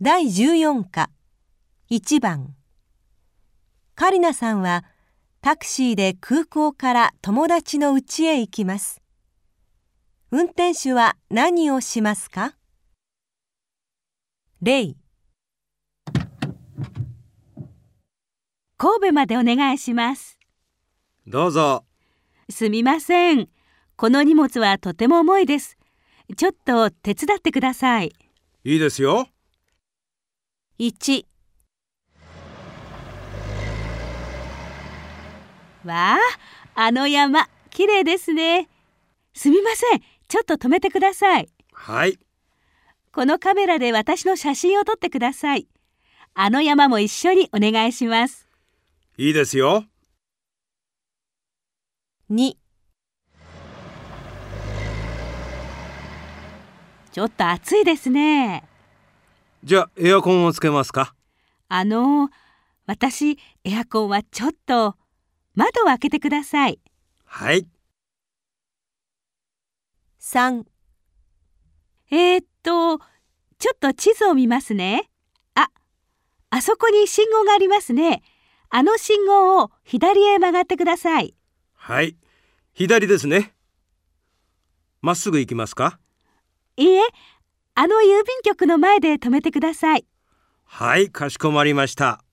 第14課1番カリナさんはタクシーで空港から友達の家へ行きます。運転手は何をしますか？例神戸までお願いします。どうぞ。すみません。この荷物はとても重いです。ちょっと手伝ってください。いいですよ。1わあ、あの山、綺麗ですね。すみません、ちょっと止めてください。はい。このカメラで私の写真を撮ってください。あの山も一緒にお願いします。いいですよ。2ちょっと暑いですね。じゃあエアコンをつけますか？あの私エアコンはちょっと窓を開けてください。はい。3えー、っとちょっと地図を見ますね。ああそこに信号がありますね。あの信号を左へ曲がってください。はい。左ですね。まっすぐ行きますか？いいえあの郵便局の前で止めてください。はい、かしこまりました。